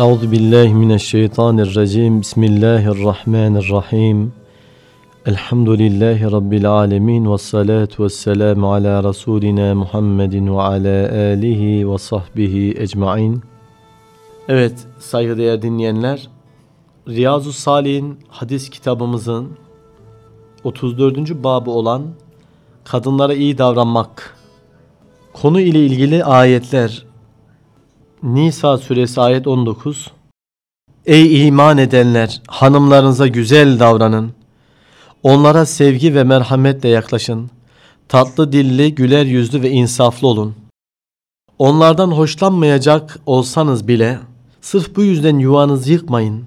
Euzu billahi mineşşeytanirracim. Bismillahirrahmanirrahim. Elhamdülillahi rabbil alamin ve salatu vesselamu ala rasulina Muhammedin ve ala alihi ve sahbihi ecmaîn. Evet, saygıdeğer dinleyenler, Riyazu Salih'in hadis kitabımızın 34. babı olan kadınlara iyi davranmak konu ile ilgili ayetler Nisa suresi ayet 19 Ey iman edenler hanımlarınıza güzel davranın. Onlara sevgi ve merhametle yaklaşın. Tatlı dilli, güler yüzlü ve insaflı olun. Onlardan hoşlanmayacak olsanız bile sırf bu yüzden yuvanızı yıkmayın.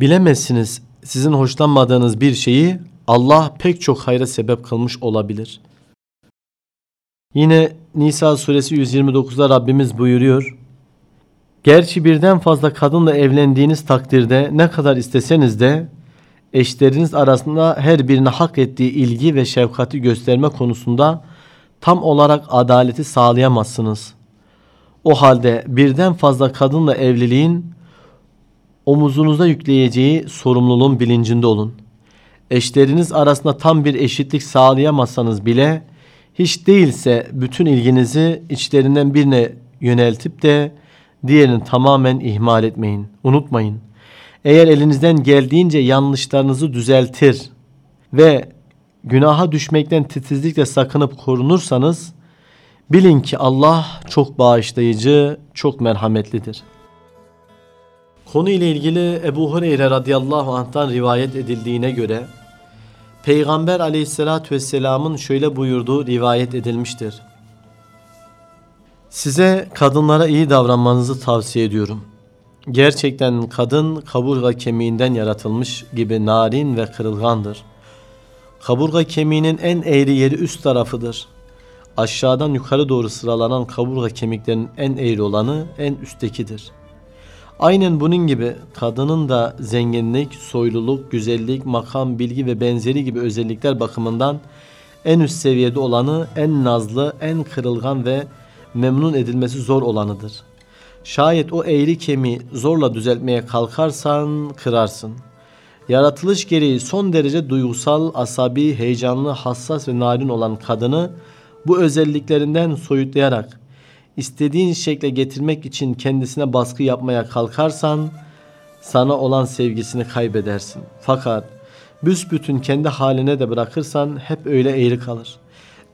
Bilemezsiniz sizin hoşlanmadığınız bir şeyi Allah pek çok hayra sebep kılmış olabilir. Yine Nisa suresi 129'da Rabbimiz buyuruyor. Gerçi birden fazla kadınla evlendiğiniz takdirde ne kadar isteseniz de eşleriniz arasında her birine hak ettiği ilgi ve şefkati gösterme konusunda tam olarak adaleti sağlayamazsınız. O halde birden fazla kadınla evliliğin omuzunuza yükleyeceği sorumluluğun bilincinde olun. Eşleriniz arasında tam bir eşitlik sağlayamazsanız bile hiç değilse bütün ilginizi içlerinden birine yöneltip de diğerini tamamen ihmal etmeyin. Unutmayın. Eğer elinizden geldiğince yanlışlarınızı düzeltir ve günaha düşmekten titizlikle sakınıp korunursanız bilin ki Allah çok bağışlayıcı, çok merhametlidir. Konu ile ilgili Ebu Hureyre radıyallahu anh'tan rivayet edildiğine göre Peygamber aleyhissalatü vesselamın şöyle buyurduğu rivayet edilmiştir. Size kadınlara iyi davranmanızı tavsiye ediyorum. Gerçekten kadın kaburga kemiğinden yaratılmış gibi narin ve kırılgandır. Kaburga kemiğinin en eğri yeri üst tarafıdır. Aşağıdan yukarı doğru sıralanan kaburga kemiklerinin en eğri olanı en üsttekidir. Aynen bunun gibi kadının da zenginlik, soyluluk, güzellik, makam, bilgi ve benzeri gibi özellikler bakımından en üst seviyede olanı en nazlı, en kırılgan ve memnun edilmesi zor olanıdır. Şayet o eğri kemiği zorla düzeltmeye kalkarsan kırarsın. Yaratılış gereği son derece duygusal, asabi, heyecanlı, hassas ve narin olan kadını bu özelliklerinden soyutlayarak istediğin şekle getirmek için kendisine baskı yapmaya kalkarsan sana olan sevgisini kaybedersin. Fakat büsbütün kendi haline de bırakırsan hep öyle eğri kalır.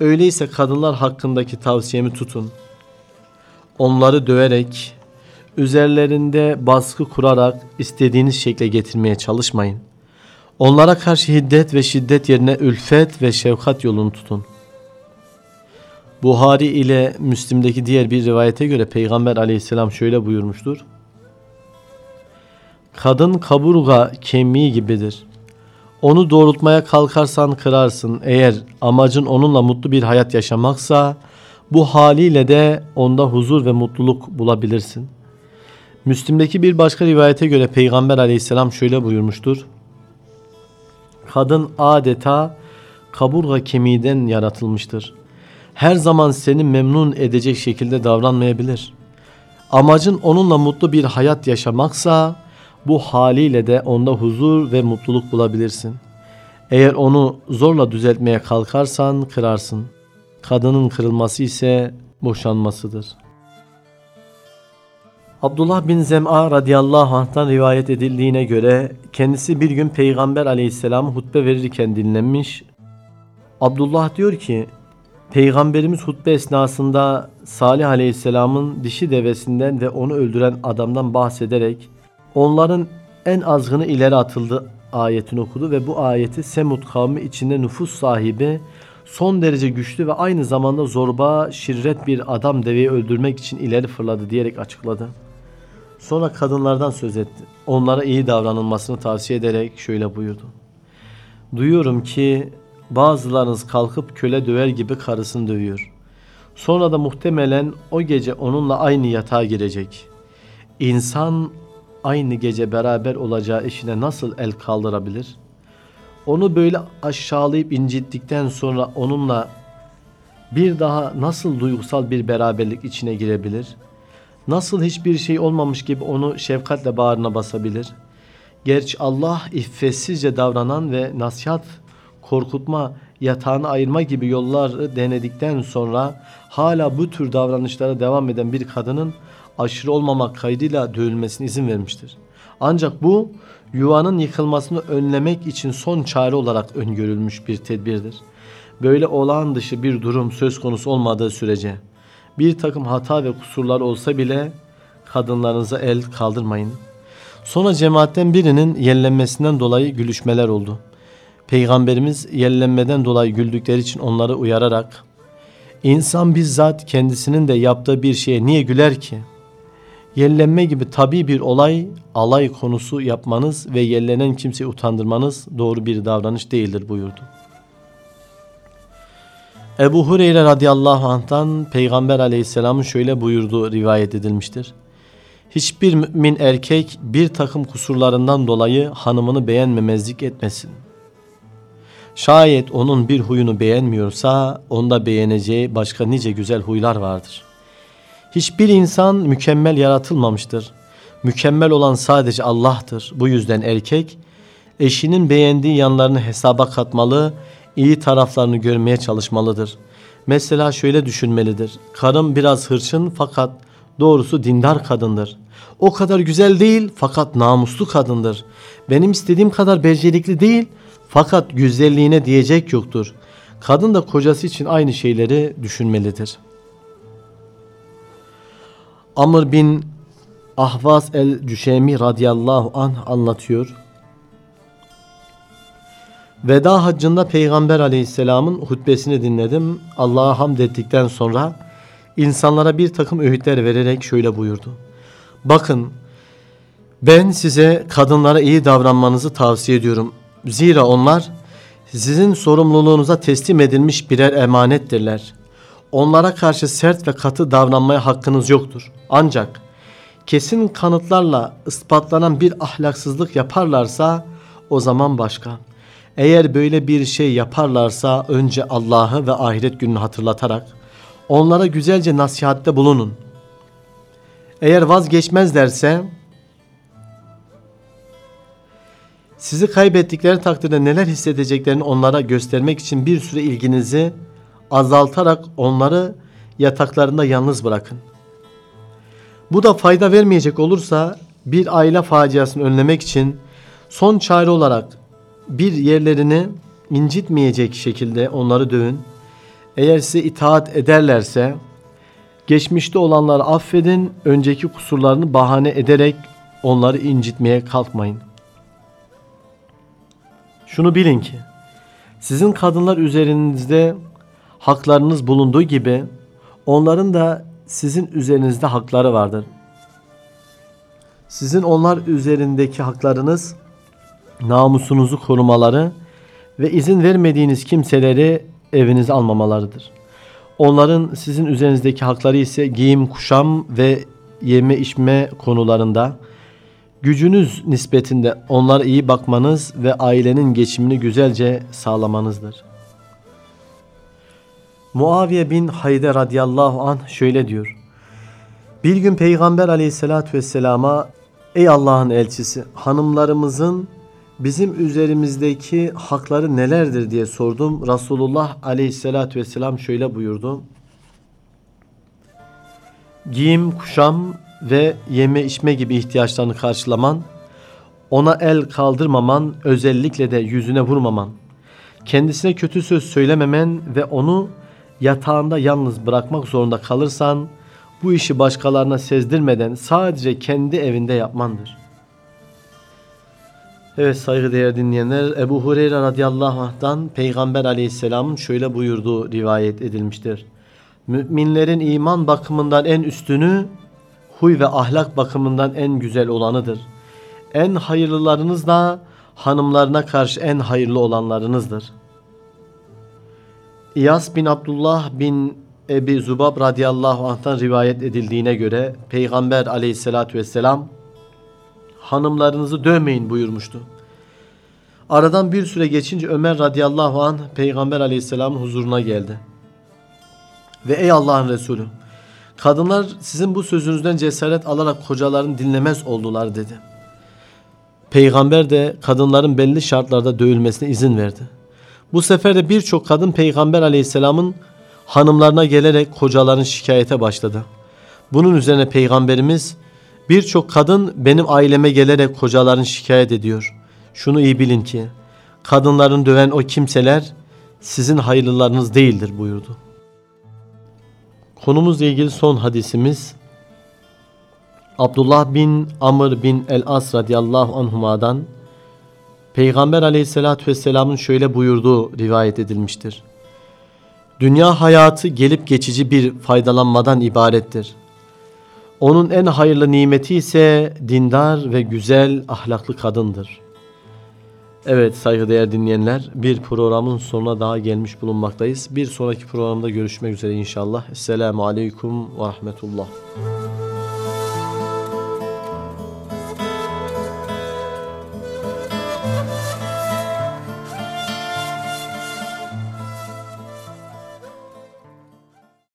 Öyleyse kadınlar hakkındaki tavsiyemi tutun. Onları döverek, üzerlerinde baskı kurarak istediğiniz şekle getirmeye çalışmayın. Onlara karşı hiddet ve şiddet yerine ülfet ve şefkat yolunu tutun. Buhari ile Müslim'deki diğer bir rivayete göre Peygamber aleyhisselam şöyle buyurmuştur. Kadın kaburga kemiği gibidir. Onu doğrultmaya kalkarsan kırarsın. Eğer amacın onunla mutlu bir hayat yaşamaksa bu haliyle de onda huzur ve mutluluk bulabilirsin. Müslim'deki bir başka rivayete göre Peygamber aleyhisselam şöyle buyurmuştur. Kadın adeta kaburga kemiğinden yaratılmıştır. Her zaman seni memnun edecek şekilde davranmayabilir. Amacın onunla mutlu bir hayat yaşamaksa bu haliyle de onda huzur ve mutluluk bulabilirsin. Eğer onu zorla düzeltmeye kalkarsan kırarsın. Kadının kırılması ise boşanmasıdır. Abdullah bin Zem'a radıyallahu anh'tan rivayet edildiğine göre kendisi bir gün Peygamber aleyhisselam hutbe verirken dinlenmiş. Abdullah diyor ki Peygamberimiz hutbe esnasında Salih aleyhisselamın dişi devesinden ve onu öldüren adamdan bahsederek onların en azgını ileri atıldı ayetini okudu ve bu ayeti Semud kavmi içinde nüfus sahibi son derece güçlü ve aynı zamanda zorba, şirret bir adam deveyi öldürmek için ileri fırladı diyerek açıkladı. Sonra kadınlardan söz etti. Onlara iyi davranılmasını tavsiye ederek şöyle buyurdu. Duyuyorum ki bazılarınız kalkıp köle döver gibi karısını dövüyor. Sonra da muhtemelen o gece onunla aynı yatağa girecek. İnsan aynı gece beraber olacağı eşine nasıl el kaldırabilir?'' Onu böyle aşağılayıp incittikten sonra onunla bir daha nasıl duygusal bir beraberlik içine girebilir? nasıl hiçbir şey olmamış gibi onu şefkatle bağrına basabilir? Gerçi Allah iffetsizce davranan ve nasihat, korkutma, yatağını ayırma gibi yollar denedikten sonra hala bu tür davranışlara devam eden bir kadının aşırı olmamak kaydıyla dövülmesine izin vermiştir. Ancak bu yuvanın yıkılmasını önlemek için son çare olarak öngörülmüş bir tedbirdir. Böyle olağan dışı bir durum söz konusu olmadığı sürece bir takım hata ve kusurlar olsa bile kadınlarınıza el kaldırmayın. Sonra cemaatten birinin yellenmesinden dolayı gülüşmeler oldu. Peygamberimiz yellenmeden dolayı güldükleri için onları uyararak İnsan bizzat kendisinin de yaptığı bir şeye niye güler ki? Yellenme gibi tabi bir olay alay konusu yapmanız ve yellenen kimseyi utandırmanız doğru bir davranış değildir buyurdu. Ebu Hureyre radıyallahu anh'tan Peygamber aleyhisselamın şöyle buyurduğu rivayet edilmiştir. Hiçbir mümin erkek bir takım kusurlarından dolayı hanımını beğenmemezlik etmesin. Şayet onun bir huyunu beğenmiyorsa onda beğeneceği başka nice güzel huylar vardır. Hiçbir insan mükemmel yaratılmamıştır. Mükemmel olan sadece Allah'tır. Bu yüzden erkek eşinin beğendiği yanlarını hesaba katmalı, iyi taraflarını görmeye çalışmalıdır. Mesela şöyle düşünmelidir. Karım biraz hırçın fakat doğrusu dindar kadındır. O kadar güzel değil fakat namuslu kadındır. Benim istediğim kadar becerikli değil fakat güzelliğine diyecek yoktur. Kadın da kocası için aynı şeyleri düşünmelidir. Amr bin Ahvaz el-Cüşemi radıyallahu anh anlatıyor. Veda haccında Peygamber aleyhisselamın hutbesini dinledim. Allah'a hamd ettikten sonra insanlara bir takım öğütler vererek şöyle buyurdu. Bakın ben size kadınlara iyi davranmanızı tavsiye ediyorum. Zira onlar sizin sorumluluğunuza teslim edilmiş birer emanettirler. Onlara karşı sert ve katı davranmaya hakkınız yoktur. Ancak kesin kanıtlarla ispatlanan bir ahlaksızlık yaparlarsa o zaman başka. Eğer böyle bir şey yaparlarsa önce Allah'ı ve ahiret gününü hatırlatarak onlara güzelce nasihatte bulunun. Eğer vazgeçmezlerse sizi kaybettikleri takdirde neler hissedeceklerini onlara göstermek için bir süre ilginizi azaltarak onları yataklarında yalnız bırakın. Bu da fayda vermeyecek olursa bir aile faciasını önlemek için son çare olarak bir yerlerini incitmeyecek şekilde onları dövün. Eğer size itaat ederlerse geçmişte olanları affedin, önceki kusurlarını bahane ederek onları incitmeye kalkmayın. Şunu bilin ki sizin kadınlar üzerinizde haklarınız bulunduğu gibi onların da sizin üzerinizde hakları vardır. Sizin onlar üzerindeki haklarınız namusunuzu korumaları ve izin vermediğiniz kimseleri evinize almamalarıdır. Onların sizin üzerinizdeki hakları ise giyim, kuşam ve yeme içme konularında gücünüz nispetinde onlara iyi bakmanız ve ailenin geçimini güzelce sağlamanızdır. Muaviye bin Hayde radıyallahu anh şöyle diyor. Bir gün Peygamber aleyhissalatü vesselama Ey Allah'ın elçisi hanımlarımızın bizim üzerimizdeki hakları nelerdir diye sordum. Resulullah aleyhissalatü vesselam şöyle buyurdu. Giyim, kuşam ve yeme içme gibi ihtiyaçlarını karşılaman, ona el kaldırmaman, özellikle de yüzüne vurmaman, kendisine kötü söz söylememen ve onu yatağında yalnız bırakmak zorunda kalırsan bu işi başkalarına sezdirmeden sadece kendi evinde yapmandır. Evet saygıdeğer dinleyenler Ebu Hureyre radıyallahu anh'tan Peygamber aleyhisselamın şöyle buyurduğu rivayet edilmiştir. Müminlerin iman bakımından en üstünü, huy ve ahlak bakımından en güzel olanıdır. En hayırlılarınız da hanımlarına karşı en hayırlı olanlarınızdır.'' İyas bin Abdullah bin Ebi Zubab radıyallahu anh'tan rivayet edildiğine göre Peygamber aleyhissalatü vesselam hanımlarınızı dövmeyin buyurmuştu. Aradan bir süre geçince Ömer radıyallahu anh Peygamber aleyhisselamın huzuruna geldi. Ve ey Allah'ın Resulü Kadınlar sizin bu sözünüzden cesaret alarak kocalarını dinlemez oldular dedi. Peygamber de kadınların belli şartlarda dövülmesine izin verdi. Bu sefer de birçok kadın Peygamber aleyhisselamın hanımlarına gelerek kocalarını şikayete başladı. Bunun üzerine Peygamberimiz birçok kadın benim aileme gelerek kocalarını şikayet ediyor. Şunu iyi bilin ki kadınların döven o kimseler sizin hayırlılarınız değildir buyurdu. Konumuzla ilgili son hadisimiz Abdullah bin Amr bin el-As radıyallahu anhuma'dan Peygamber aleyhissalatü vesselamın şöyle buyurduğu rivayet edilmiştir. Dünya hayatı gelip geçici bir faydalanmadan ibarettir. Onun en hayırlı nimeti ise dindar ve güzel ahlaklı kadındır. Evet saygıdeğer dinleyenler bir programın sonuna daha gelmiş bulunmaktayız. Bir sonraki programda görüşmek üzere inşallah. Esselamu Aleyküm ve Rahmetullah.